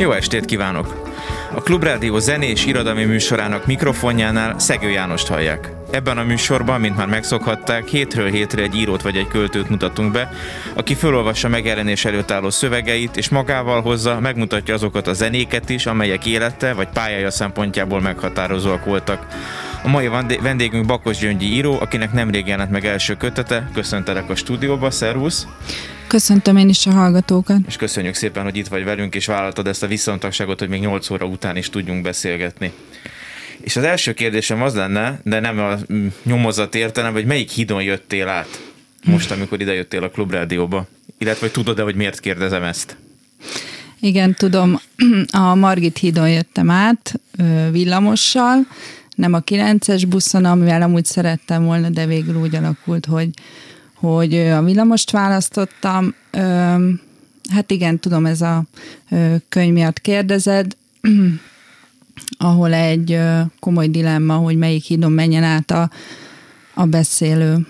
Jó estét kívánok! A Klubrádió zenés irodalmi műsorának mikrofonjánál Szegő Jánost hallják. Ebben a műsorban, mint már megszokhatták, hétről hétre egy írót vagy egy költőt mutatunk be, aki felolvassa megjelenés előtt álló szövegeit, és magával hozza, megmutatja azokat a zenéket is, amelyek élete vagy pályája szempontjából meghatározóak voltak. A mai vendégünk Bakos Gyöngyi író, akinek nemrég jelent meg első kötete. Köszöntelek a stúdióba, szervusz! Köszöntöm én is a hallgatókat. És köszönjük szépen, hogy itt vagy velünk, és vállaltad ezt a viszontagságot, hogy még 8 óra után is tudjunk beszélgetni. És az első kérdésem az lenne, de nem a nyomozat értelem, hogy melyik hidon jöttél át most, amikor ide jöttél a Klubrádióba? Illetve, hogy tudod-e, hogy miért kérdezem ezt? Igen, tudom. A Margit hídon jöttem át villamossal, nem a 9-es buszon, amivel amúgy szerettem volna, de végül úgy alakult, hogy hogy a villamost választottam. Hát igen, tudom, ez a könyv miatt kérdezed, ahol egy komoly dilemma, hogy melyik hídon menjen át a, a beszélő.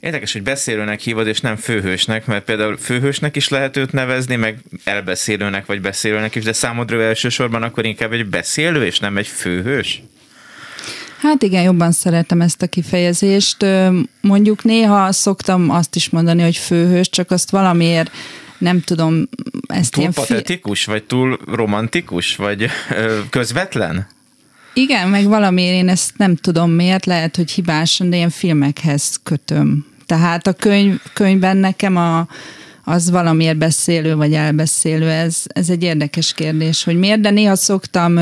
Érdekes, hogy beszélőnek hívod, és nem főhősnek, mert például főhősnek is lehet őt nevezni, meg elbeszélőnek vagy beszélőnek is, de számodra elsősorban akkor inkább egy beszélő, és nem egy főhős? Hát igen, jobban szeretem ezt a kifejezést. Mondjuk néha szoktam azt is mondani, hogy főhős, csak azt valamiért nem tudom, ezt túl ilyen... patetikus, fi- vagy túl romantikus, vagy közvetlen? Igen, meg valamiért én ezt nem tudom miért, lehet, hogy hibásan, de ilyen filmekhez kötöm. Tehát a könyv, könyvben nekem a, az valamiért beszélő vagy elbeszélő, ez, ez egy érdekes kérdés, hogy miért, de néha szoktam,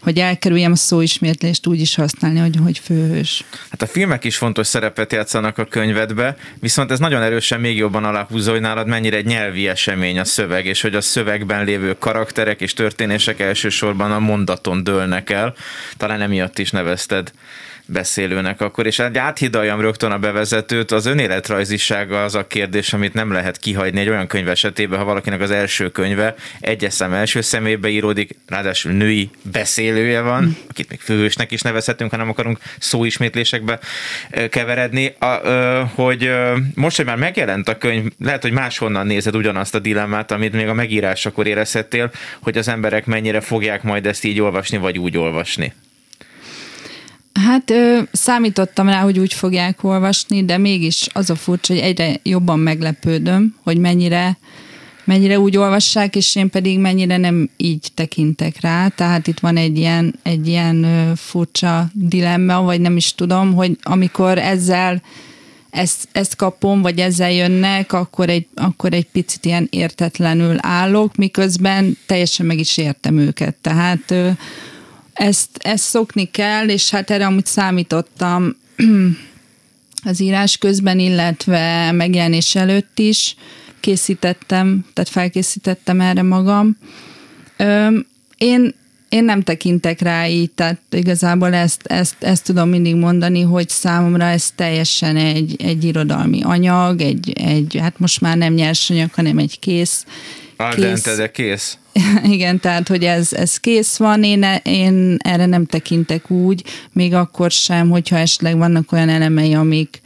hogy elkerüljem a szóismétlést úgy is használni, hogy, hogy főhős. Hát a filmek is fontos szerepet játszanak a könyvedbe, viszont ez nagyon erősen még jobban aláhúzza, hogy nálad mennyire egy nyelvi esemény a szöveg, és hogy a szövegben lévő karakterek és történések elsősorban a mondaton dőlnek el. Talán emiatt is nevezted beszélőnek akkor, és egy áthidaljam rögtön a bevezetőt, az önéletrajzisága az a kérdés, amit nem lehet kihagyni egy olyan könyv esetében, ha valakinek az első könyve egyes szem első szemébe íródik, ráadásul női beszélője van, akit még főhősnek is nevezhetünk, ha nem akarunk szóismétlésekbe keveredni, a, hogy most, hogy már megjelent a könyv, lehet, hogy máshonnan nézed ugyanazt a dilemmát, amit még a megírásakor érezhettél, hogy az emberek mennyire fogják majd ezt így olvasni, vagy úgy olvasni. Hát ö, számítottam rá, hogy úgy fogják olvasni, de mégis az a furcsa, hogy egyre jobban meglepődöm, hogy mennyire mennyire úgy olvassák, és én pedig mennyire nem így tekintek rá. Tehát itt van egy ilyen, egy ilyen furcsa dilemma, vagy nem is tudom, hogy amikor ezzel ezt, ezt kapom, vagy ezzel jönnek, akkor egy, akkor egy picit ilyen értetlenül állok, miközben teljesen meg is értem őket. Tehát ezt, ezt szokni kell, és hát erre amúgy számítottam az írás közben, illetve megjelenés előtt is készítettem, tehát felkészítettem erre magam. Én, én nem tekintek rá így, tehát igazából ezt, ezt, ezt tudom mindig mondani, hogy számomra ez teljesen egy, egy irodalmi anyag, egy, egy, hát most már nem nyersanyag, hanem egy kész. Aldente, de kész. Igen, tehát, hogy ez, ez kész van, én, én erre nem tekintek úgy, még akkor sem, hogyha esetleg vannak olyan elemei, amik,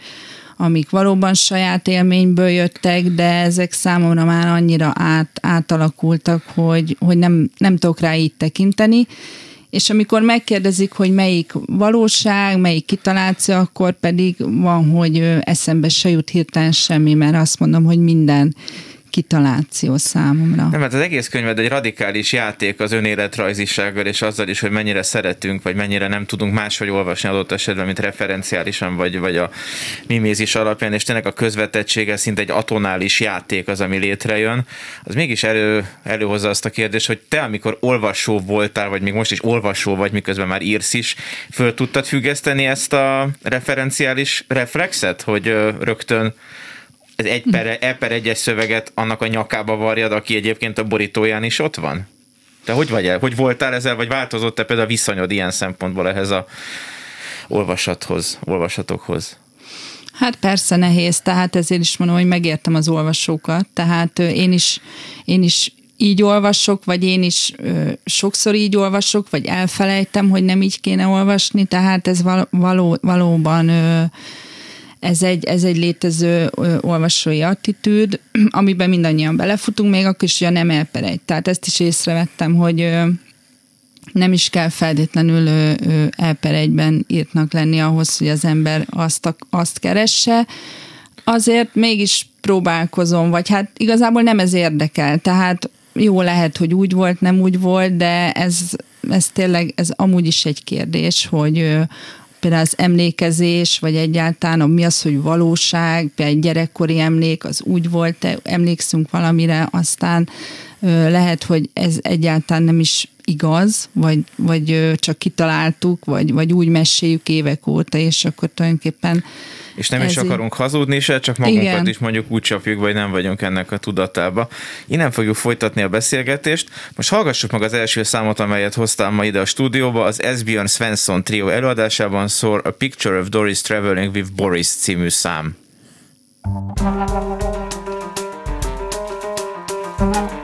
amik valóban saját élményből jöttek, de ezek számomra már annyira át, átalakultak, hogy, hogy nem, nem tudok rá így tekinteni. És amikor megkérdezik, hogy melyik valóság, melyik kitaláció, akkor pedig van, hogy eszembe se jut hirtelen semmi, mert azt mondom, hogy minden kitaláció számomra. Nem, hát az egész könyved egy radikális játék az önéletrajzisággal, és azzal is, hogy mennyire szeretünk, vagy mennyire nem tudunk máshogy olvasni adott esetben, mint referenciálisan, vagy, vagy a mimézis alapján, és tényleg a közvetettsége szinte egy atonális játék az, ami létrejön. Az mégis elő, előhozza azt a kérdést, hogy te, amikor olvasó voltál, vagy még most is olvasó vagy, miközben már írsz is, föl tudtad függeszteni ezt a referenciális reflexet, hogy rögtön ez egy per, e per egyes szöveget annak a nyakába varjad, aki egyébként a borítóján is ott van? Te hogy vagy el? Hogy voltál ezzel, vagy változott-e például a viszonyod ilyen szempontból ehhez a olvasathoz, olvasatokhoz? Hát persze nehéz, tehát ezért is mondom, hogy megértem az olvasókat, tehát én is, én is így olvasok, vagy én is ö, sokszor így olvasok, vagy elfelejtem, hogy nem így kéne olvasni, tehát ez való, valóban ö, ez egy, ez egy létező olvasói attitűd, amiben mindannyian belefutunk, még akkor is, hogy nem elperegy. Tehát ezt is észrevettem, hogy nem is kell feltétlenül elperegyben írtnak lenni ahhoz, hogy az ember azt, azt keresse. Azért mégis próbálkozom, vagy hát igazából nem ez érdekel. Tehát jó lehet, hogy úgy volt, nem úgy volt, de ez, ez tényleg, ez amúgy is egy kérdés, hogy például az emlékezés, vagy egyáltalán mi az, hogy valóság, például egy gyerekkori emlék, az úgy volt, emlékszünk valamire, aztán lehet, hogy ez egyáltalán nem is igaz, vagy, vagy csak kitaláltuk, vagy, vagy úgy meséljük évek óta, és akkor tulajdonképpen és nem is akarunk hazudni se, csak magunkat Igen. is mondjuk úgy csapjuk, vagy nem vagyunk ennek a tudatába. Innen fogjuk folytatni a beszélgetést. Most hallgassuk meg az első számot, amelyet hoztam ma ide a stúdióba. Az Esbjörn Svensson trio előadásában szól A Picture of Doris Traveling with Boris című szám. Thank you.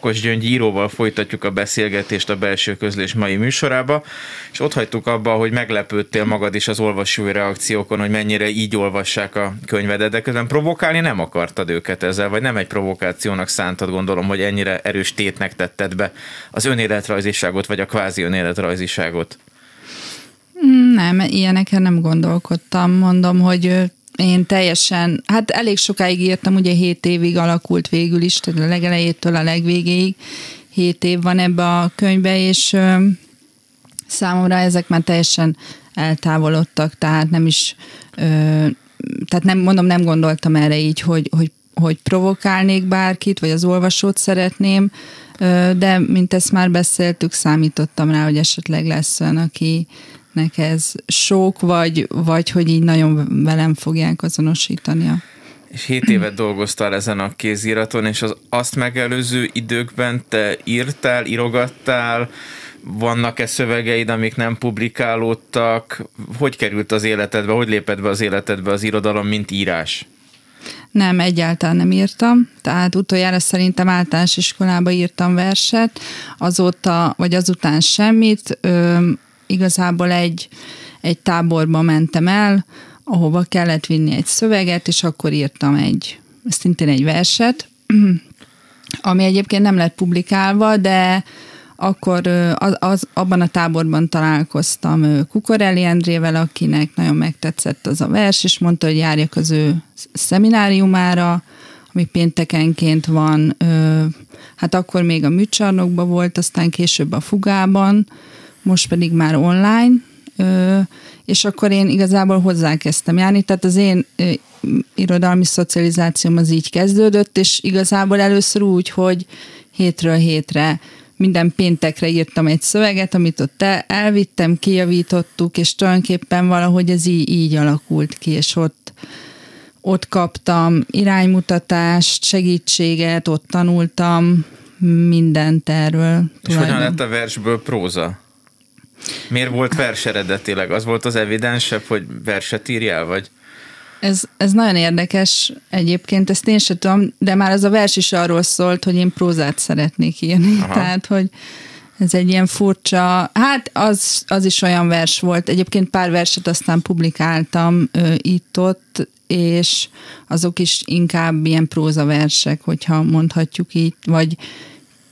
Bakos Gyöngy íróval folytatjuk a beszélgetést a belső közlés mai műsorába, és ott hagytuk abba, hogy meglepődtél magad is az olvasói reakciókon, hogy mennyire így olvassák a könyvedet, de közben provokálni nem akartad őket ezzel, vagy nem egy provokációnak szántad, gondolom, hogy ennyire erős tétnek tetted be az önéletrajziságot, vagy a kvázi önéletrajziságot. Nem, ilyeneken nem gondolkodtam. Mondom, hogy én teljesen, hát elég sokáig írtam, ugye 7 évig alakult végül is, tehát a legelejétől a legvégéig. 7 év van ebbe a könyvbe, és ö, számomra ezek már teljesen eltávolodtak, tehát nem is, ö, tehát nem, mondom, nem gondoltam erre így, hogy, hogy, hogy provokálnék bárkit, vagy az olvasót szeretném, ö, de mint ezt már beszéltük, számítottam rá, hogy esetleg lesz olyan, aki nek ez sok, vagy, vagy hogy így nagyon velem fogják azonosítani a és 7 évet dolgoztál ezen a kéziraton, és az azt megelőző időkben te írtál, írogattál, vannak-e szövegeid, amik nem publikálódtak? Hogy került az életedbe, hogy lépett be az életedbe az irodalom, mint írás? Nem, egyáltalán nem írtam. Tehát utoljára szerintem általános iskolába írtam verset, azóta, vagy azután semmit. Ö, igazából egy, egy táborba mentem el, ahova kellett vinni egy szöveget, és akkor írtam egy, szintén egy verset, ami egyébként nem lett publikálva, de akkor az, az, abban a táborban találkoztam Kukorelli Endrével, akinek nagyon megtetszett az a vers, és mondta, hogy járjak az ő szemináriumára, ami péntekenként van, hát akkor még a műcsarnokban volt, aztán később a Fugában, most pedig már online, és akkor én igazából hozzákezdtem járni, tehát az én irodalmi szocializációm az így kezdődött, és igazából először úgy, hogy hétről hétre minden péntekre írtam egy szöveget, amit ott elvittem, kijavítottuk, és tulajdonképpen valahogy ez így, így alakult ki, és ott, ott kaptam iránymutatást, segítséget, ott tanultam mindent erről. És hogyan lett a versből próza? Miért volt vers eredetileg? Az volt az evidensebb, hogy verset írjál, vagy? Ez, ez nagyon érdekes egyébként, ezt én sem tudom, de már az a vers is arról szólt, hogy én prózát szeretnék írni. Aha. Tehát, hogy ez egy ilyen furcsa, hát az, az is olyan vers volt. Egyébként pár verset aztán publikáltam itt-ott, és azok is inkább ilyen prózaversek, hogyha mondhatjuk így, vagy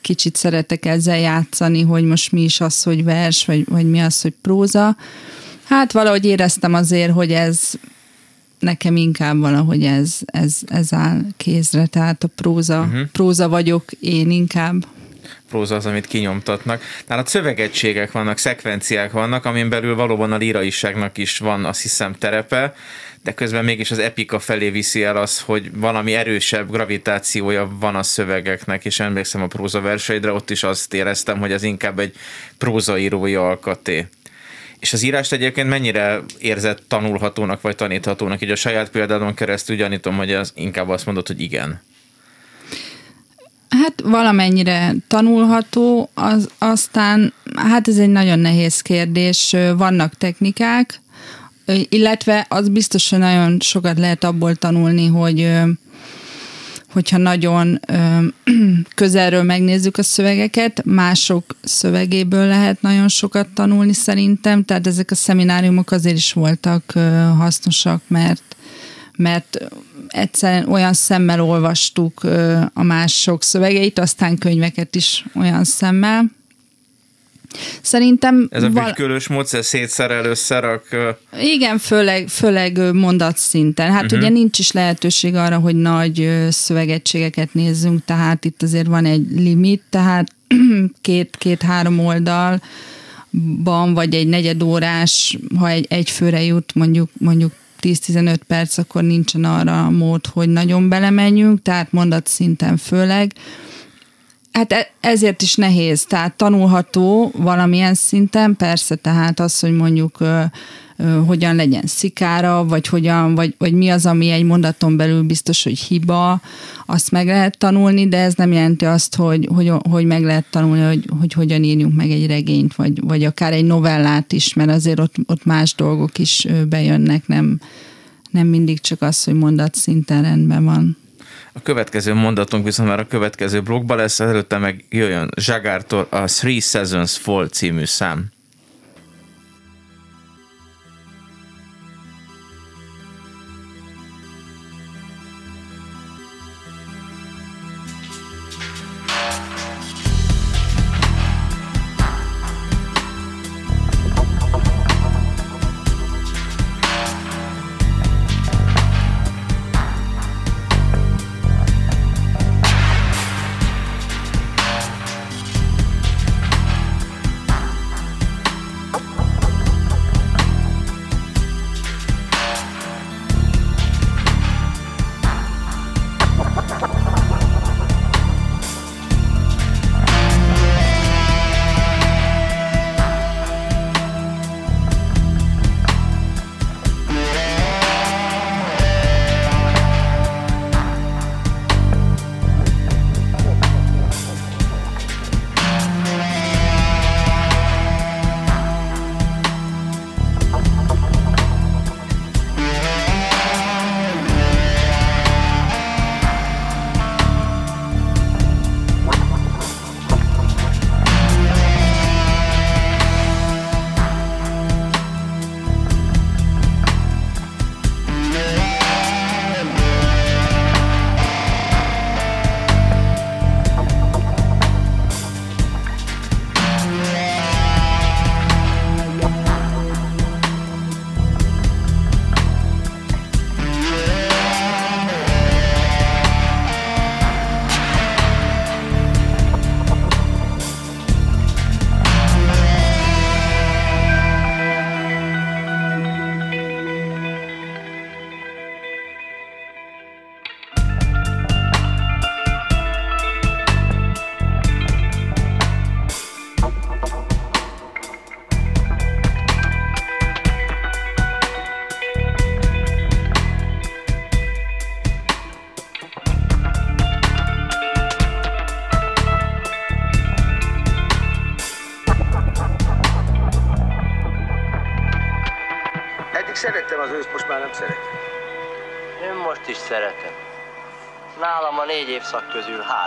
kicsit szeretek ezzel játszani, hogy most mi is az, hogy vers, vagy, vagy mi az, hogy próza. Hát valahogy éreztem azért, hogy ez nekem inkább valahogy ez, ez, ez áll kézre, tehát a próza, uh-huh. próza vagyok én inkább próza az, amit kinyomtatnak. Tehát szövegegységek vannak, szekvenciák vannak, amin belül valóban a líraiságnak is van, azt hiszem, terepe, de közben mégis az epika felé viszi el az, hogy valami erősebb gravitációja van a szövegeknek, és emlékszem a próza verseidre, ott is azt éreztem, hogy ez inkább egy prózaírói alkaté. És az írást egyébként mennyire érzett tanulhatónak vagy taníthatónak? Így a saját példádon keresztül gyanítom, hogy az inkább azt mondod, hogy igen. Hát valamennyire tanulható, az, aztán hát ez egy nagyon nehéz kérdés, vannak technikák, illetve az biztos, hogy nagyon sokat lehet abból tanulni, hogy hogyha nagyon közelről megnézzük a szövegeket, mások szövegéből lehet nagyon sokat tanulni szerintem, tehát ezek a szemináriumok azért is voltak hasznosak, mert mert egyszerűen olyan szemmel olvastuk a mások szövegeit, aztán könyveket is olyan szemmel. Szerintem... Ez a val- módszer szétszerel, összerak... Igen, főleg, főleg mondatszinten. Hát uh-huh. ugye nincs is lehetőség arra, hogy nagy szövegegységeket nézzünk, tehát itt azért van egy limit, tehát két-három oldalban, vagy egy negyed órás, ha egy, egy főre jut mondjuk, mondjuk 10-15 perc, akkor nincsen arra mód, hogy nagyon belemenjünk, tehát mondatszinten főleg. Hát e, ezért is nehéz, tehát tanulható valamilyen szinten, persze, tehát az, hogy mondjuk hogyan legyen szikára, vagy hogyan, vagy, vagy mi az, ami egy mondaton belül biztos, hogy hiba, azt meg lehet tanulni, de ez nem jelenti azt, hogy, hogy, hogy meg lehet tanulni, hogy, hogy hogyan írjunk meg egy regényt, vagy, vagy akár egy novellát is, mert azért ott, ott más dolgok is bejönnek, nem, nem mindig csak az, hogy mondat szinten rendben van. A következő mondatunk viszont már a következő blogban lesz, előtte meg jöjjön Zsagártól a Three Seasons Fall című szám. saktgözű há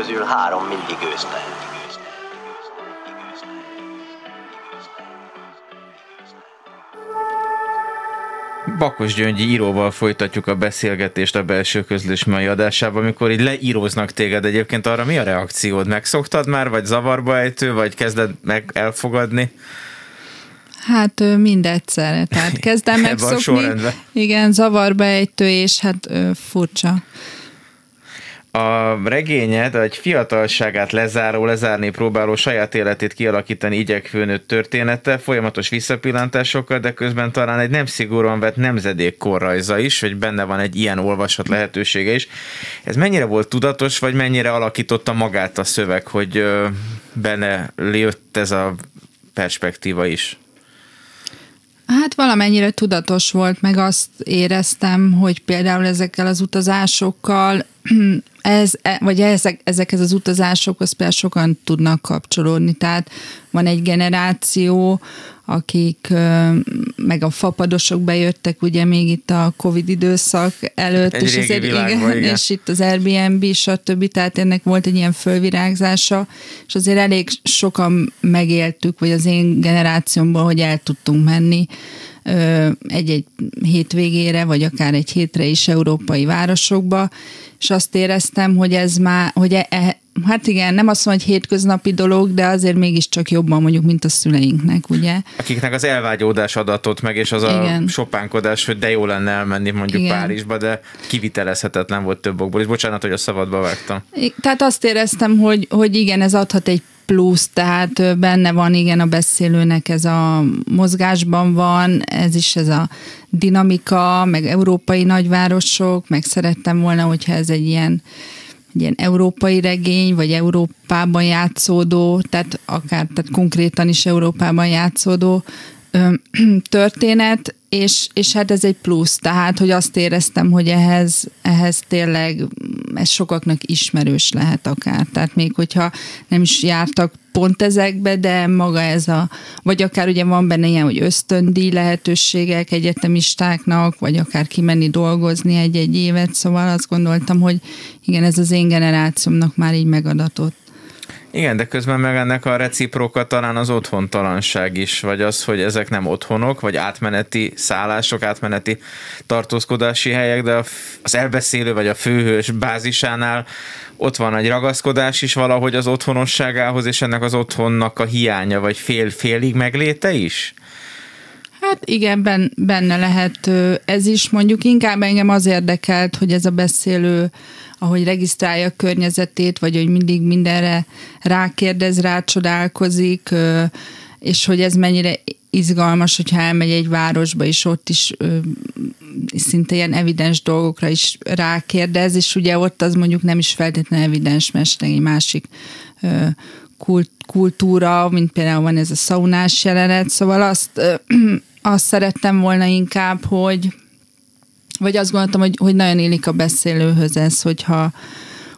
közül három mindig ősz lehet. Bakos Gyöngyi íróval folytatjuk a beszélgetést a belső közlés mai adásában, amikor így leíróznak téged egyébként arra mi a reakciód? Megszoktad már, vagy zavarba ejtő, vagy kezded meg elfogadni? Hát ö, mind egyszerre, tehát kezdem megszokni. Igen, zavarba ejtő, és hát furcsa. A regényed egy fiatalságát lezáró, lezárni próbáló saját életét kialakítani igyekvő nőtt története, folyamatos visszapillantásokkal, de közben talán egy nem szigorúan vett nemzedék korrajza is, hogy benne van egy ilyen olvasat lehetősége is. Ez mennyire volt tudatos, vagy mennyire alakította magát a szöveg, hogy benne jött ez a perspektíva is? Hát valamennyire tudatos volt, meg azt éreztem, hogy például ezekkel az utazásokkal, ez, e- vagy ezek, ezekhez az utazásokhoz például sokan tudnak kapcsolódni. Tehát van egy generáció, akik meg a fapadosok bejöttek ugye még itt a Covid időszak előtt, Egy és, azért, világba, igen. és itt az Airbnb, stb. Tehát ennek volt egy ilyen fölvirágzása, és azért elég sokan megéltük, vagy az én generációmban, hogy el tudtunk menni egy-egy hétvégére, vagy akár egy hétre is európai városokba, és azt éreztem, hogy ez már, hogy e, e, hát igen, nem azt mondom, hogy hétköznapi dolog, de azért mégiscsak jobban mondjuk, mint a szüleinknek, ugye? Akiknek az elvágyódás adatot meg, és az a Igen. sopánkodás, hogy de jó lenne elmenni mondjuk Igen. Párizsba, de kivitelezhetetlen volt több okból. És bocsánat, hogy a szabadba vágtam. I- Tehát azt éreztem, hogy, hogy igen, ez adhat egy plusz, tehát benne van igen a beszélőnek ez a mozgásban van, ez is ez a dinamika, meg európai nagyvárosok, meg szerettem volna, hogyha ez egy ilyen, egy ilyen európai regény, vagy Európában játszódó, tehát akár tehát konkrétan is Európában játszódó történet, és, és hát ez egy plusz, tehát, hogy azt éreztem, hogy ehhez, ehhez tényleg ez sokaknak ismerős lehet akár. Tehát még hogyha nem is jártak pont ezekbe, de maga ez a, vagy akár ugye van benne ilyen, hogy ösztöndíj lehetőségek egyetemistáknak, vagy akár kimenni dolgozni egy-egy évet, szóval azt gondoltam, hogy igen, ez az én generációmnak már így megadatott. Igen, de közben meg ennek a reciproka talán az otthontalanság is, vagy az, hogy ezek nem otthonok, vagy átmeneti szállások, átmeneti tartózkodási helyek, de az elbeszélő vagy a főhős bázisánál ott van egy ragaszkodás is valahogy az otthonosságához, és ennek az otthonnak a hiánya, vagy fél-félig megléte is? Hát igen, ben, benne lehet ez is. Mondjuk inkább engem az érdekelt, hogy ez a beszélő, ahogy regisztrálja a környezetét, vagy hogy mindig mindenre rákérdez, rácsodálkozik, és hogy ez mennyire izgalmas, hogyha elmegy egy városba, és ott is szinte ilyen evidens dolgokra is rákérdez, és ugye ott az mondjuk nem is feltétlenül evidens, mert egy másik kultúra, mint például van ez a szaunás jelenet, szóval azt, ö, azt szerettem volna inkább, hogy vagy azt gondoltam, hogy, hogy nagyon élik a beszélőhöz ez, hogyha,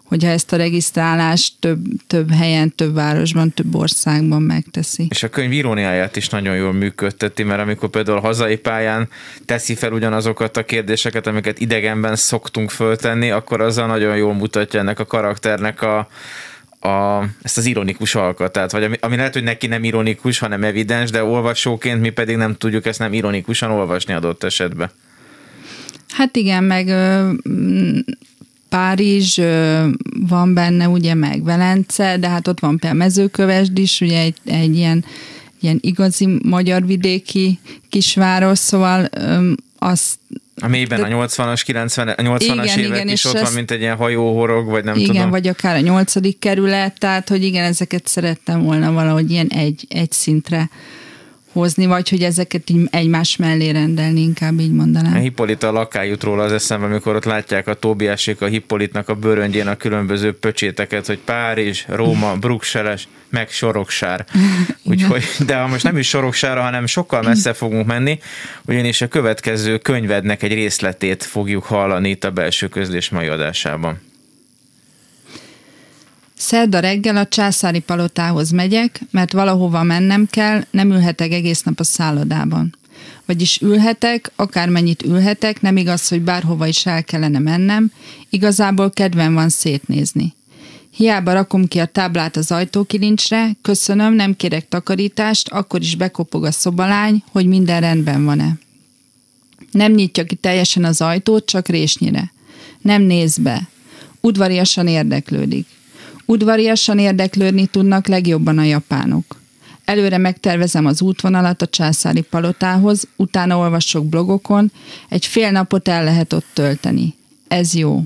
hogyha ezt a regisztrálást több, több helyen, több városban, több országban megteszi. És a könyv iróniáját is nagyon jól működteti, mert amikor például a hazai pályán teszi fel ugyanazokat a kérdéseket, amiket idegenben szoktunk föltenni, akkor azzal nagyon jól mutatja ennek a karakternek a, a, ezt az ironikus alkatát, vagy ami, ami lehet, hogy neki nem ironikus, hanem evidens, de olvasóként mi pedig nem tudjuk ezt nem ironikusan olvasni adott esetben. Hát igen, meg ö, Párizs ö, van benne, ugye, meg Velence, de hát ott van például Mezőkövesd is, ugye egy, egy ilyen, ilyen igazi magyar vidéki kisváros, szóval ö, azt A mélyben a 80-as, 90 a 80-as Igen, évek igen, is ott van, ezt- mint egy ilyen hajóhorog, vagy nem igen, tudom. vagy akár a nyolcadik kerület, tehát hogy igen, ezeket szerettem volna valahogy ilyen egy, egy szintre hozni, vagy hogy ezeket így egymás mellé rendelni, inkább így A mondanám. Hippolyta lakály jut róla az eszembe, amikor ott látják a Tóbiásék a Hippolytnak a bőröngyén a különböző pöcséteket, hogy Párizs, Róma, Bruxelles, meg Soroksár. Úgyhogy, de ha most nem is Soroksára, hanem sokkal messze fogunk menni, ugyanis a következő könyvednek egy részletét fogjuk hallani itt a belső közlés mai adásában. Szerda reggel a császári palotához megyek, mert valahova mennem kell, nem ülhetek egész nap a szállodában. Vagyis ülhetek, akármennyit ülhetek, nem igaz, hogy bárhova is el kellene mennem, igazából kedvem van szétnézni. Hiába rakom ki a táblát az ajtókilincsre, köszönöm, nem kérek takarítást, akkor is bekopog a szobalány, hogy minden rendben van-e. Nem nyitja ki teljesen az ajtót, csak résnyire. Nem néz be. Udvariasan érdeklődik. Udvariasan érdeklődni tudnak legjobban a japánok. Előre megtervezem az útvonalat a császári palotához, utána olvasok blogokon, egy fél napot el lehet ott tölteni. Ez jó.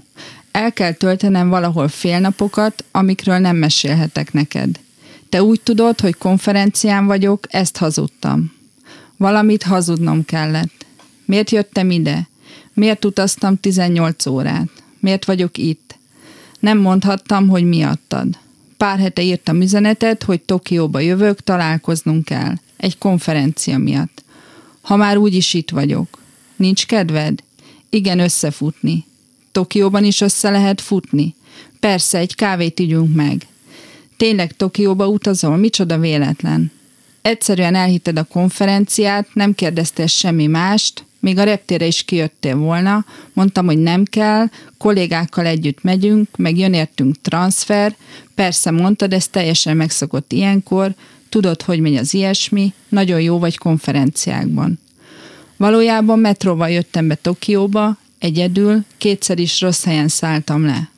El kell töltenem valahol fél napokat, amikről nem mesélhetek neked. Te úgy tudod, hogy konferencián vagyok, ezt hazudtam. Valamit hazudnom kellett. Miért jöttem ide? Miért utaztam 18 órát? Miért vagyok itt? Nem mondhattam, hogy miattad. Pár hete írtam üzenetet, hogy Tokióba jövök, találkoznunk kell. Egy konferencia miatt. Ha már úgyis itt vagyok. Nincs kedved? Igen, összefutni. Tokióban is össze lehet futni? Persze, egy kávét ígyunk meg. Tényleg Tokióba utazol? Micsoda véletlen. Egyszerűen elhitted a konferenciát, nem kérdeztél semmi mást, még a reptére is kijöttél volna, mondtam, hogy nem kell, kollégákkal együtt megyünk, meg jön értünk transfer, persze mondtad, ez teljesen megszokott ilyenkor, tudod, hogy megy az ilyesmi, nagyon jó vagy konferenciákban. Valójában metróval jöttem be Tokióba, egyedül, kétszer is rossz helyen szálltam le.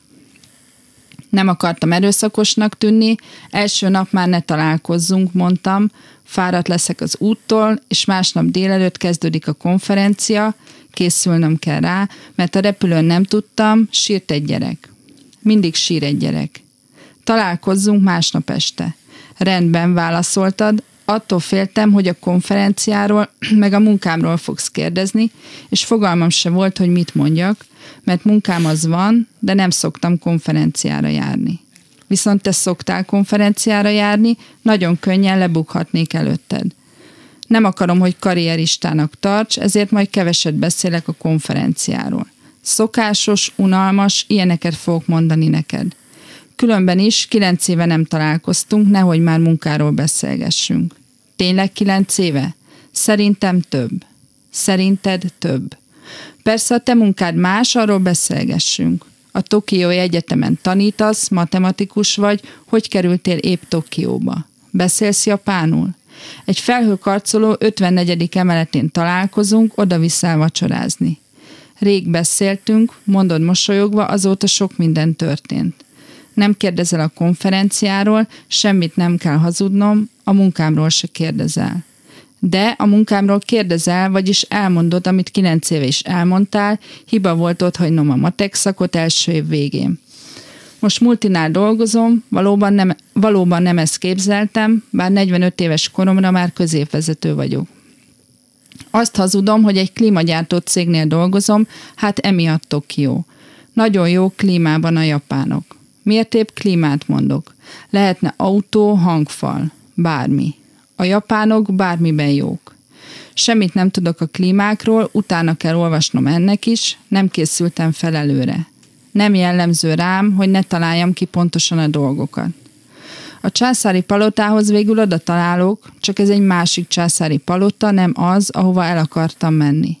Nem akartam erőszakosnak tűnni, első nap már ne találkozzunk, mondtam, fáradt leszek az úttól, és másnap délelőtt kezdődik a konferencia, készülnöm kell rá, mert a repülőn nem tudtam, sírt egy gyerek. Mindig sír egy gyerek. Találkozzunk másnap este. Rendben válaszoltad, attól féltem, hogy a konferenciáról, meg a munkámról fogsz kérdezni, és fogalmam se volt, hogy mit mondjak, mert munkám az van, de nem szoktam konferenciára járni. Viszont te szoktál konferenciára járni, nagyon könnyen lebukhatnék előtted. Nem akarom, hogy karrieristának tarts, ezért majd keveset beszélek a konferenciáról. Szokásos, unalmas, ilyeneket fogok mondani neked. Különben is kilenc éve nem találkoztunk, nehogy már munkáról beszélgessünk. Tényleg kilenc éve? Szerintem több. Szerinted több. Persze a te munkád más, arról beszélgessünk. A Tokiói Egyetemen tanítasz, matematikus vagy, hogy kerültél épp Tokióba? Beszélsz japánul? Egy felhőkarcoló 54. emeletén találkozunk, oda viszel vacsorázni. Rég beszéltünk, mondod mosolyogva, azóta sok minden történt. Nem kérdezel a konferenciáról, semmit nem kell hazudnom, a munkámról se kérdezel de a munkámról kérdezel, vagyis elmondod, amit kilenc éve is elmondtál, hiba volt ott hagynom a matek szakot első év végén. Most multinál dolgozom, valóban nem, valóban nem ezt képzeltem, bár 45 éves koromra már középvezető vagyok. Azt hazudom, hogy egy klímagyártó cégnél dolgozom, hát emiatt Tokió. Nagyon jó klímában a japánok. Miért épp klímát mondok? Lehetne autó, hangfal, bármi. A japánok bármiben jók. Semmit nem tudok a klímákról, utána kell olvasnom ennek is, nem készültem fel előre. Nem jellemző rám, hogy ne találjam ki pontosan a dolgokat. A császári palotához végül oda találok, csak ez egy másik császári palota, nem az, ahova el akartam menni.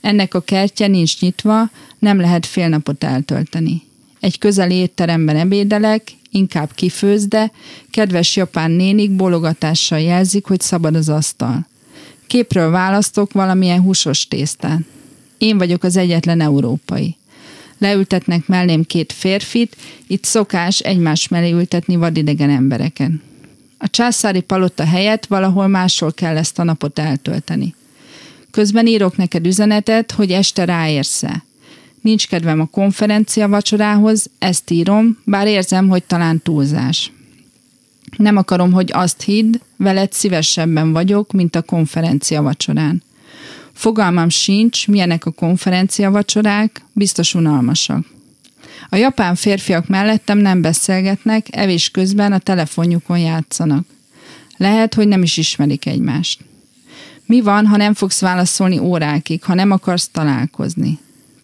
Ennek a kertje nincs nyitva, nem lehet fél napot eltölteni. Egy közeli étteremben ebédelek, inkább kifőzde, kedves japán nénik bologatással jelzik, hogy szabad az asztal. Képről választok valamilyen húsos tésztát. Én vagyok az egyetlen európai. Leültetnek mellém két férfit, itt szokás egymás mellé ültetni vadidegen embereken. A császári palota helyett valahol máshol kell ezt a napot eltölteni. Közben írok neked üzenetet, hogy este ráérsz-e. Nincs kedvem a konferencia vacsorához, ezt írom, bár érzem, hogy talán túlzás. Nem akarom, hogy azt hidd, veled szívesebben vagyok, mint a konferencia vacsorán. Fogalmam sincs, milyenek a konferencia vacsorák, biztos unalmasak. A japán férfiak mellettem nem beszélgetnek, evés közben a telefonjukon játszanak. Lehet, hogy nem is ismerik egymást. Mi van, ha nem fogsz válaszolni órákig, ha nem akarsz találkozni?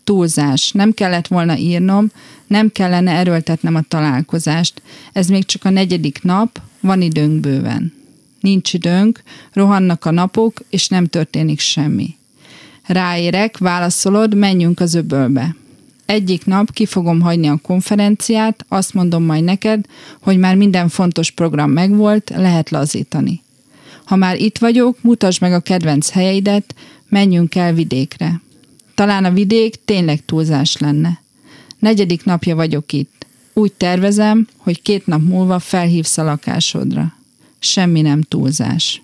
Túlzás. Nem kellett volna írnom, nem kellene erőltetnem a találkozást. Ez még csak a negyedik nap, van időnk bőven. nincs időnk, rohannak a napok, és nem történik semmi. Ráérek, válaszolod, menjünk az öbölbe. Egyik nap ki fogom hagyni a konferenciát, azt mondom majd neked, hogy már minden fontos program megvolt, lehet lazítani. Ha már itt vagyok, mutasd meg a kedvenc helyeidet, menjünk el vidékre. Talán a vidék tényleg túlzás lenne. Negyedik napja vagyok itt. Úgy tervezem, hogy két nap múlva felhívsz a lakásodra. Semmi nem túlzás.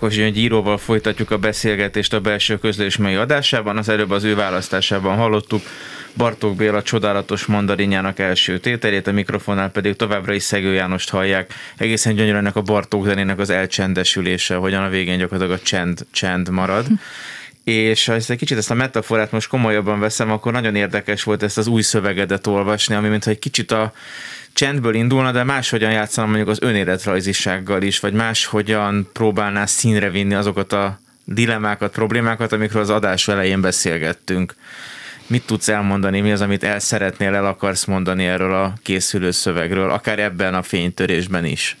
Bakos Gyöngy íróval folytatjuk a beszélgetést a belső közlés mely adásában. Az előbb az ő választásában hallottuk Bartók Béla csodálatos mandarinjának első tételét, a mikrofonnál pedig továbbra is Szegő Jánost hallják. Egészen gyönyörű a Bartók zenének az elcsendesülése, hogyan a végén gyakorlatilag a csend, csend marad. És ha ezt egy kicsit ezt a metaforát most komolyabban veszem, akkor nagyon érdekes volt ezt az új szövegedet olvasni, ami mintha egy kicsit a csendből indulna, de máshogyan játszana mondjuk az önéletrajzisággal is, vagy máshogyan próbálná színre vinni azokat a dilemákat, problémákat, amikről az adás elején beszélgettünk. Mit tudsz elmondani, mi az, amit el szeretnél, el akarsz mondani erről a készülő szövegről, akár ebben a fénytörésben is?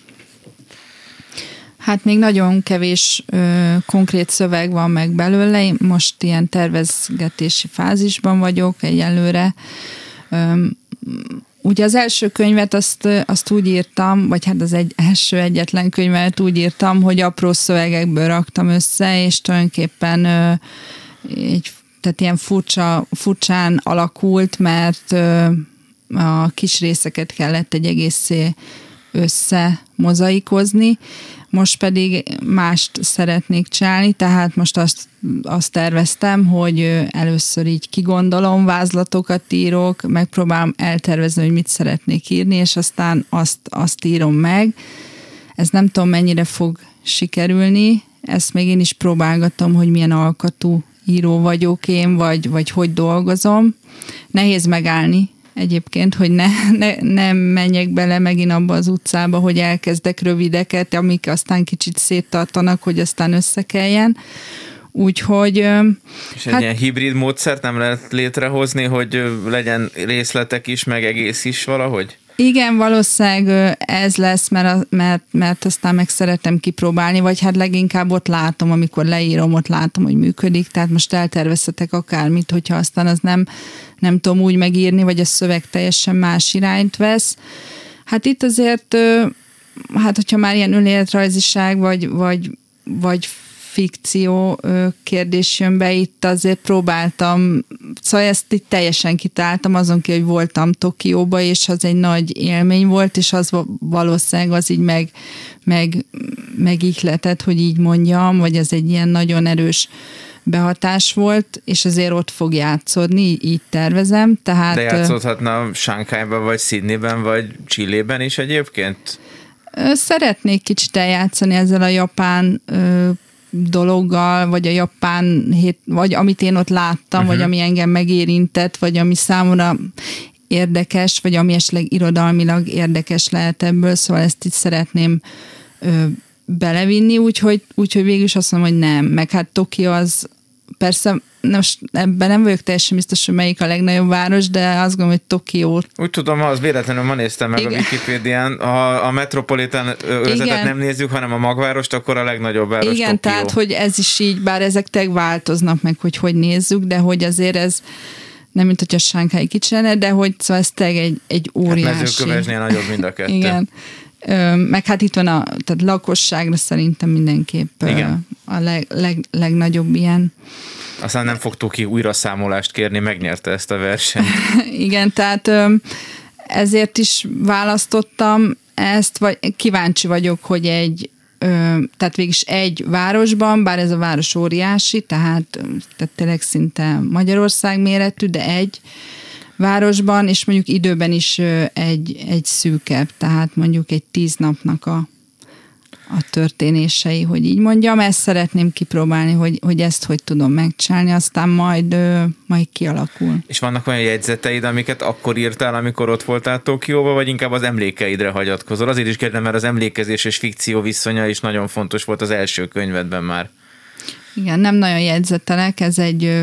Hát még nagyon kevés ö, konkrét szöveg van meg belőle, Én most ilyen tervezgetési fázisban vagyok egyelőre. Ö, Ugye az első könyvet azt, azt úgy írtam, vagy hát az egy első egyetlen könyvet úgy írtam, hogy apró szövegekből raktam össze, és tulajdonképpen egy, tehát ilyen furcsa, furcsán alakult, mert a kis részeket kellett egy egészé össze mozaikozni, most pedig mást szeretnék csinálni, tehát most azt, azt terveztem, hogy először így kigondolom, vázlatokat írok, megpróbálom eltervezni, hogy mit szeretnék írni, és aztán azt, azt írom meg. Ez nem tudom, mennyire fog sikerülni, ezt még én is próbálgatom, hogy milyen alkatú író vagyok én, vagy, vagy hogy dolgozom. Nehéz megállni egyébként, hogy ne, ne, ne menjek bele megint abba az utcába, hogy elkezdek rövideket, amik aztán kicsit széttartanak, hogy aztán összekeljen. Úgyhogy... És egy hát, ilyen hibrid módszert nem lehet létrehozni, hogy legyen részletek is, meg egész is valahogy? Igen, valószínűleg ez lesz, mert, mert, mert aztán meg szeretem kipróbálni, vagy hát leginkább ott látom, amikor leírom, ott látom, hogy működik, tehát most eltervezhetek akármit, hogyha aztán az nem, nem tudom úgy megírni, vagy a szöveg teljesen más irányt vesz. Hát itt azért, hát hogyha már ilyen önéletrajziság, vagy, vagy, vagy fikció kérdés jön be, itt azért próbáltam, szóval ezt itt teljesen kitáltam, azon ki, hogy voltam Tokióba, és az egy nagy élmény volt, és az valószínűleg az így meg, meg, megihletett, hogy így mondjam, vagy ez egy ilyen nagyon erős behatás volt, és azért ott fog játszódni, így tervezem. Tehát, De játszódhatna Sánkhájban, vagy Sydneyben, vagy Csillében is egyébként? Szeretnék kicsit eljátszani ezzel a japán dologgal, vagy a japán hét, vagy amit én ott láttam, uh-huh. vagy ami engem megérintett, vagy ami számomra érdekes, vagy ami esetleg irodalmilag érdekes lehet ebből, szóval ezt itt szeretném ö, belevinni, úgyhogy, úgyhogy végül is azt mondom, hogy nem. Meg hát Tokio az persze most ebben nem vagyok teljesen biztos, hogy melyik a legnagyobb város, de azt gondolom, hogy Tokió. Úgy tudom, az véletlenül ma néztem meg Igen. a Wikipédián, ha a metropolitán övezetet nem nézzük, hanem a magvárost, akkor a legnagyobb város Igen, Tokió. tehát, hogy ez is így, bár ezek teg változnak meg, hogy hogy nézzük, de hogy azért ez nem mint hogy a Sánkhái kicsi lenne, de hogy szóval ez teg egy, egy hát óriási. Hát nagyobb mind a kettő. Igen. Meg hát itt van a tehát lakosságra szerintem mindenképp Igen. a leg, leg, legnagyobb ilyen aztán nem fogtuk ki újra számolást kérni, megnyerte ezt a versenyt. Igen, tehát ezért is választottam ezt, vagy kíváncsi vagyok, hogy egy tehát végig egy városban, bár ez a város óriási, tehát, tehát tényleg szinte Magyarország méretű, de egy városban, és mondjuk időben is egy, egy szűkebb, tehát mondjuk egy tíz napnak a a történései, hogy így mondjam, ezt szeretném kipróbálni, hogy, hogy ezt hogy tudom megcsinálni, aztán majd, majd kialakul. És vannak olyan jegyzeteid, amiket akkor írtál, amikor ott voltál Tokióba, vagy inkább az emlékeidre hagyatkozol? Azért is kérdem, mert az emlékezés és fikció viszonya is nagyon fontos volt az első könyvedben már. Igen, nem nagyon jegyzetelek, ez egy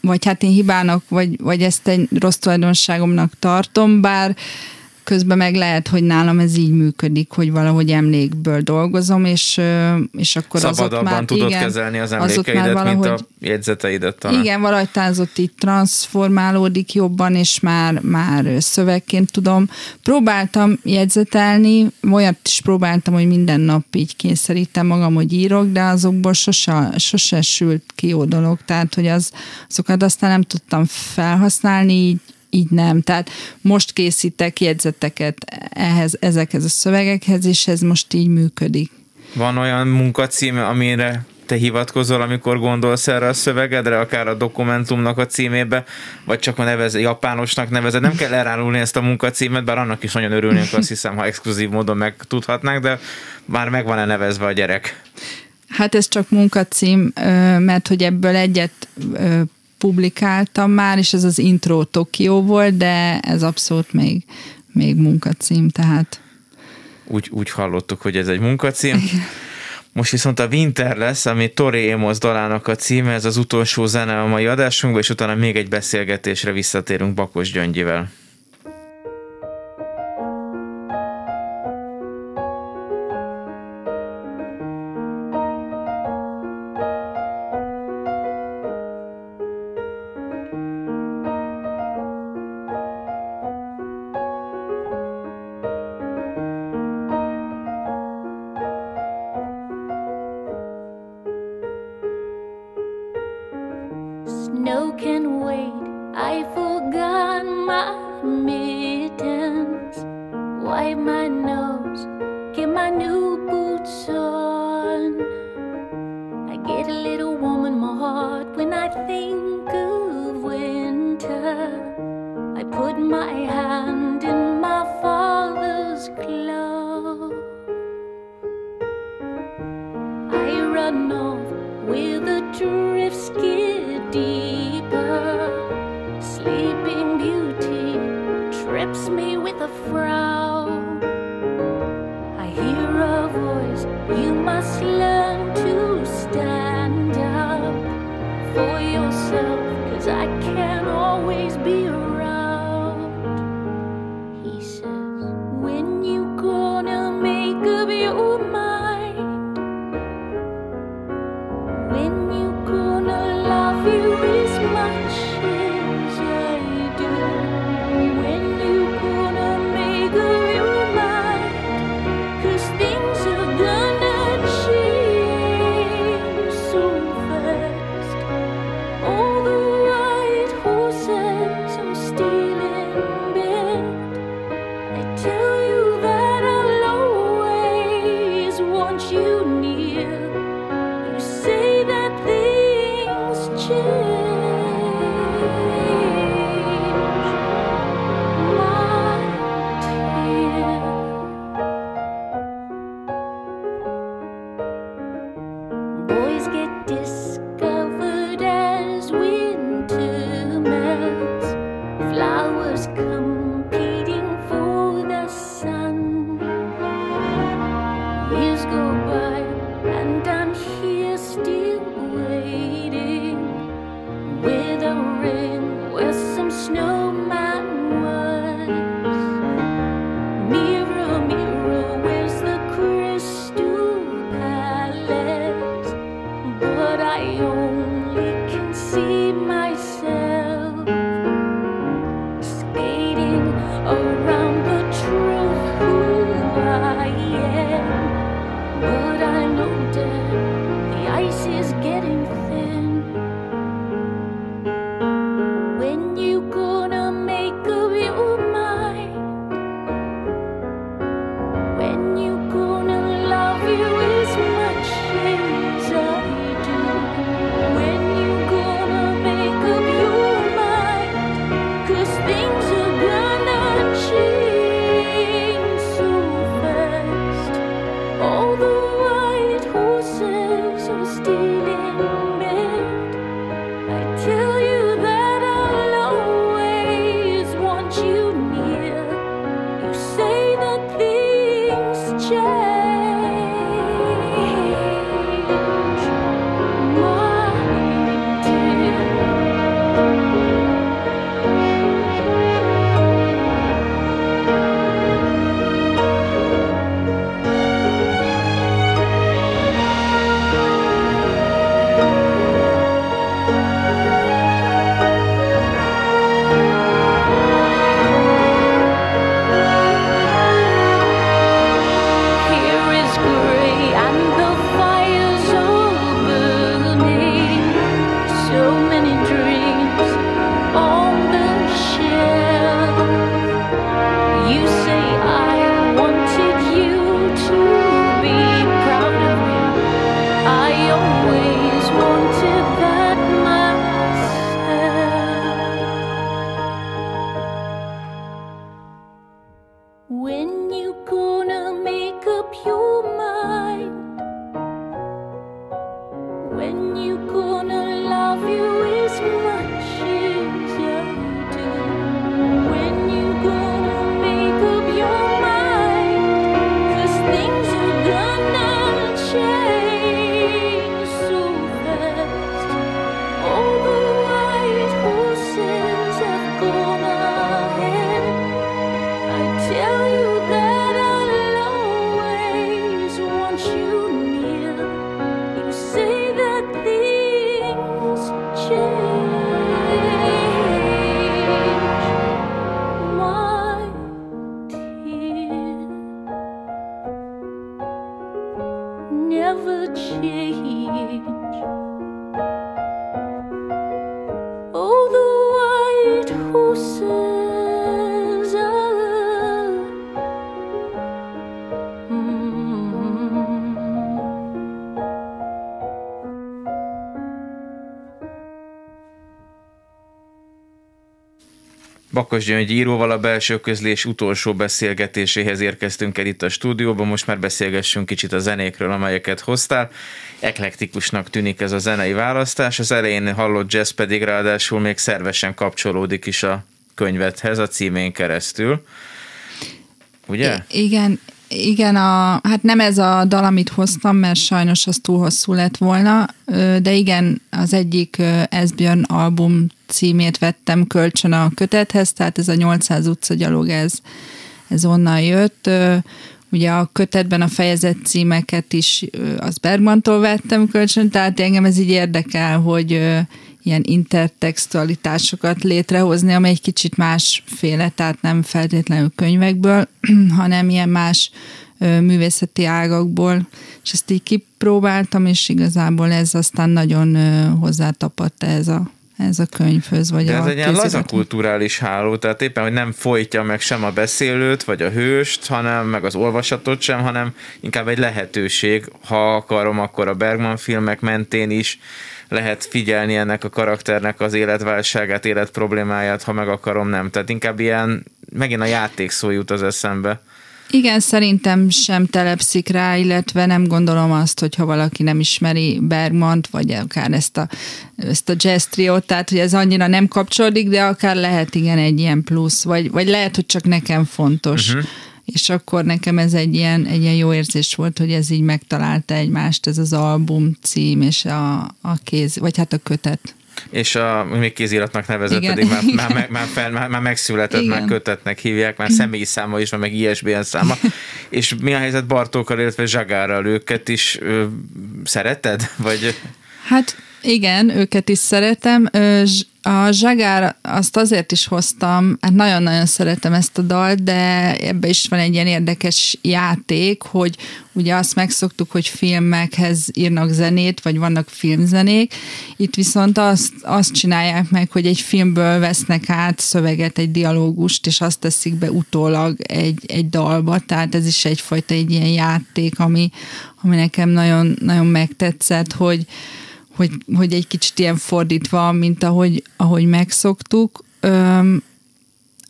vagy hát én hibának, vagy, vagy ezt egy rossz tulajdonságomnak tartom, bár közben meg lehet, hogy nálam ez így működik, hogy valahogy emlékből dolgozom, és, és akkor Szabadabban az ott már, tudod igen, kezelni az emlékeidet, valahogy, mint a jegyzeteidet talán. Igen, valahogy az ott így transformálódik jobban, és már, már szövegként tudom. Próbáltam jegyzetelni, olyat is próbáltam, hogy minden nap így kényszerítem magam, hogy írok, de azokból sose, sose sült ki jó dolog, tehát hogy az, azokat aztán nem tudtam felhasználni, így így nem. Tehát most készítek jegyzeteket ehhez, ezekhez a szövegekhez, és ez most így működik. Van olyan munkacím, amire te hivatkozol, amikor gondolsz erre a szövegedre, akár a dokumentumnak a címébe, vagy csak a nevez, japánosnak nevezed. Nem kell elárulni ezt a munkacímet, bár annak is nagyon örülnénk, azt hiszem, ha exkluzív módon megtudhatnák, de már meg van-e nevezve a gyerek? Hát ez csak munkacím, mert hogy ebből egyet publikáltam már, és ez az intro Tokió volt, de ez abszolút még, még munkacím, tehát... Úgy, úgy hallottuk, hogy ez egy munkacím. Most viszont a Winter lesz, ami Tori Amos dalának a címe, ez az utolsó zene a mai adásunkban, és utána még egy beszélgetésre visszatérünk Bakos Gyöngyivel. When you Bakos Gyöngy íróval a belső közlés utolsó beszélgetéséhez érkeztünk el itt a stúdióban, most már beszélgessünk kicsit a zenékről, amelyeket hoztál. Eklektikusnak tűnik ez a zenei választás, az elején hallott jazz pedig ráadásul még szervesen kapcsolódik is a könyvedhez a címén keresztül. Ugye? I- igen, igen, a, hát nem ez a dal, amit hoztam, mert sajnos az túl hosszú lett volna, de igen, az egyik Esbjörn album címét vettem kölcsön a kötethez, tehát ez a 800 utca gyalog, ez, ez onnan jött. Ugye a kötetben a fejezet címeket is az Bergmantól vettem kölcsön, tehát engem ez így érdekel, hogy ilyen intertextualitásokat létrehozni, amely egy kicsit másféle, tehát nem feltétlenül könyvekből, hanem ilyen más művészeti ágakból, és ezt így kipróbáltam, és igazából ez aztán nagyon hozzátapadt ez a, ez a könyvhöz, vagy De ez a egy ilyen laza kulturális háló, tehát éppen, hogy nem folytja meg sem a beszélőt, vagy a hőst, hanem meg az olvasatot sem, hanem inkább egy lehetőség, ha akarom, akkor a Bergman filmek mentén is lehet figyelni ennek a karakternek az életválságát, életproblémáját, ha meg akarom, nem. Tehát inkább ilyen, megint a játék szó jut az eszembe. Igen, szerintem sem telepszik rá, illetve nem gondolom azt, hogy ha valaki nem ismeri Bergmant, vagy akár ezt a, ezt a jazz triót, tehát hogy ez annyira nem kapcsolódik, de akár lehet igen egy ilyen plusz, vagy, vagy lehet, hogy csak nekem fontos. Uh-huh. És akkor nekem ez egy ilyen, egy ilyen jó érzés volt, hogy ez így megtalálta egymást, ez az album cím és a, a kéz, vagy hát a kötet. És a, még kéziratnak nevezett, Igen, pedig már, igen. már, meg- már, fel, már, már megszületett, Igen. már kötetnek hívják, már személyi száma is van, meg ISBN száma. És mi a helyzet Bartókkal, illetve Zsagárral? Őket is ö, szereted? Vagy Hát igen, őket is szeretem. Ö, zs- A Zsagár azt azért is hoztam, hát nagyon-nagyon szeretem ezt a dalt, de ebbe is van egy ilyen érdekes játék, hogy ugye azt megszoktuk, hogy filmekhez írnak zenét, vagy vannak filmzenék, itt viszont azt, azt csinálják meg, hogy egy filmből vesznek át szöveget, egy dialógust, és azt teszik be utólag egy, egy dalba, tehát ez is egyfajta egy ilyen játék, ami, ami nekem nagyon, nagyon megtetszett, hogy, hogy, hogy egy kicsit ilyen fordítva, mint ahogy, ahogy megszoktuk. Öm,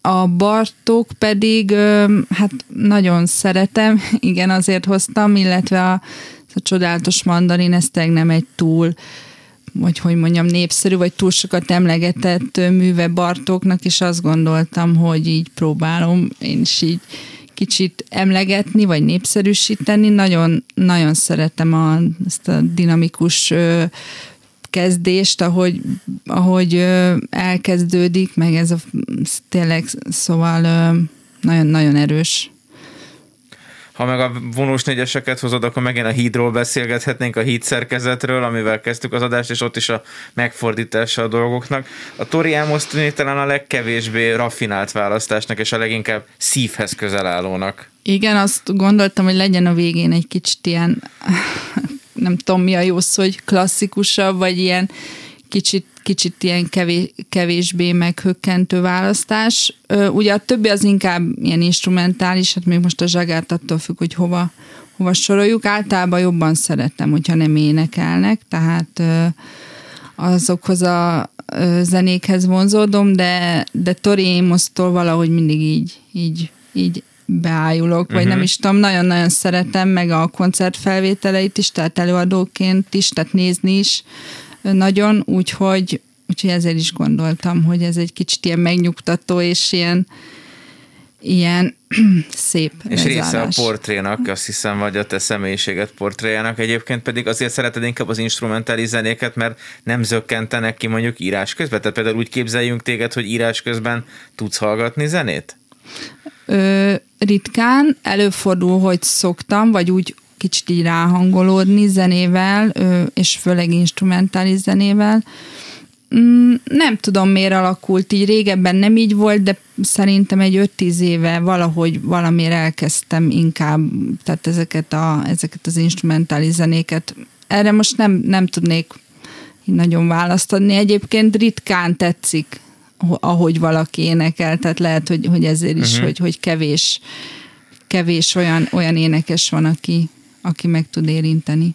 a Bartók pedig, öm, hát nagyon szeretem, igen, azért hoztam, illetve a, a csodálatos mandarin, ez tényleg nem egy túl, vagy hogy mondjam, népszerű, vagy túl sokat emlegetett műve Bartóknak, és azt gondoltam, hogy így próbálom én is így kicsit emlegetni, vagy népszerűsíteni. Nagyon, nagyon szeretem a, ezt a dinamikus kezdést, ahogy, ahogy elkezdődik, meg ez a tényleg, szóval nagyon-nagyon erős. Ha meg a vonós négyeseket hozod, akkor megint a hídról beszélgethetnénk, a híd szerkezetről, amivel kezdtük az adást, és ott is a megfordítása a dolgoknak. A Tori Amos talán a legkevésbé raffinált választásnak, és a leginkább szívhez közel állónak. Igen, azt gondoltam, hogy legyen a végén egy kicsit ilyen, nem tudom mi a jó szó, hogy klasszikusabb, vagy ilyen kicsit, kicsit ilyen kevés, kevésbé meghökkentő választás. Ugye a többi az inkább ilyen instrumentális, hát még most a zsagárt attól függ, hogy hova, hova soroljuk. Általában jobban szeretem, hogyha nem énekelnek, tehát azokhoz a zenékhez vonzódom, de, de Tori Amosztól valahogy mindig így, így, így beájulok, vagy nem is tudom, nagyon-nagyon szeretem, meg a koncertfelvételeit is, tehát előadóként is, tehát nézni is nagyon, úgyhogy, úgyhogy ezért is gondoltam, hogy ez egy kicsit ilyen megnyugtató, és ilyen, ilyen szép És része a lezárás. portrénak, azt hiszem, vagy a te személyiséget portréjának. Egyébként pedig azért szereted inkább az instrumentális zenéket, mert nem zökkentenek ki mondjuk írás közben. Tehát például úgy képzeljünk téged, hogy írás közben tudsz hallgatni zenét? Ö, ritkán előfordul, hogy szoktam, vagy úgy kicsit így ráhangolódni zenével, és főleg instrumentális zenével. Mm, Nem tudom, miért alakult így. Régebben nem így volt, de szerintem egy 5-10 éve valahogy valamiért elkezdtem inkább, tehát ezeket, a, ezeket az instrumentális zenéket. Erre most nem, nem tudnék nagyon választ adni. Egyébként ritkán tetszik, ho- ahogy valaki énekel, tehát lehet, hogy, hogy ezért is, uh-huh. hogy, hogy kevés, kevés olyan, olyan énekes van, aki, aki meg tud érinteni.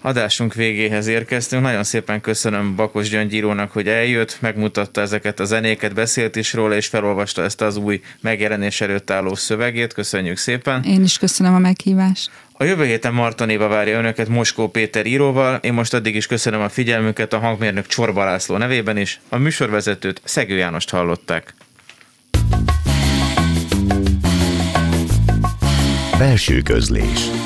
Adásunk végéhez érkeztünk. Nagyon szépen köszönöm Bakos Gyöngyírónak, hogy eljött, megmutatta ezeket a zenéket, beszélt is róla, és felolvasta ezt az új megjelenés előtt álló szövegét. Köszönjük szépen. Én is köszönöm a meghívást. A jövő héten Marton Éva várja önöket Moskó Péter íróval. Én most addig is köszönöm a figyelmüket a hangmérnök Csorba László nevében is. A műsorvezetőt Szegő Jánost hallották. Belső közlés